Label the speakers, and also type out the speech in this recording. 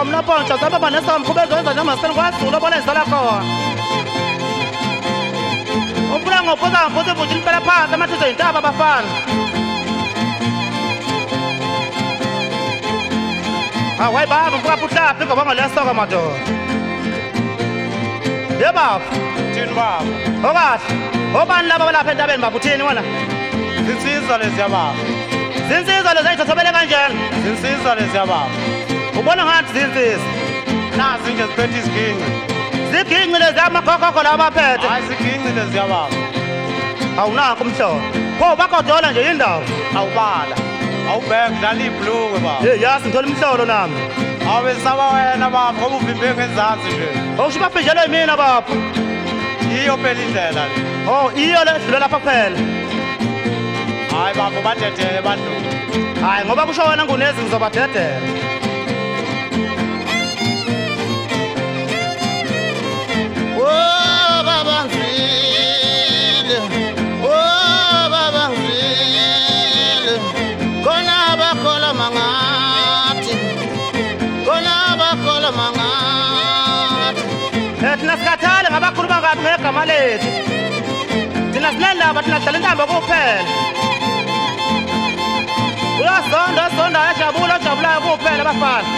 Speaker 1: komnapontsha zabe banesamkhubezo wenza njemaseni kwazulu obona izala khona ufuna ngobuza ngobuza impela phansi amathizo yintaba abafana awayi baba mfukapha uhlaphi ngoba ngalesoka madoda ye baba
Speaker 2: thini baba
Speaker 1: okahle obani laba balapha entabeni baba uthini wena
Speaker 2: zinsizwa leziya baba
Speaker 1: zinsizwa lezi ayithathobele kanjani
Speaker 2: zinsizwa leziya baba
Speaker 1: ubona ngathi zinsizwa
Speaker 2: nazi nje ziphethe iziginci
Speaker 1: ziginci lezi amakhokho lawa baphethe
Speaker 2: hayi ziginci leziya baba
Speaker 1: awunakho umhlobo pho bagodola nje indawo
Speaker 2: awubala. Awubheke dlala ibhulukwe baba.
Speaker 1: Ye yazi ngithola imhlolo nami.
Speaker 2: Awubesaba wena baba ngoba uvimbe ngenzansi nje.
Speaker 1: Okusho bafijelwe yimina bapho
Speaker 2: iyo phela indlela le.
Speaker 1: Oh iyo le edlule lapha kuphela.
Speaker 2: Hayi baba ubadedele badlule.
Speaker 1: Hhayi ngoba kusho wena ngunezi ngizobadedela
Speaker 3: bakholwa mangathi
Speaker 1: um thina sikhathale ngabakhuluma ngabi ngegama lethu? Thina sinendaba thina sidlala intambo kuphela. Uyazonda kuphela bafana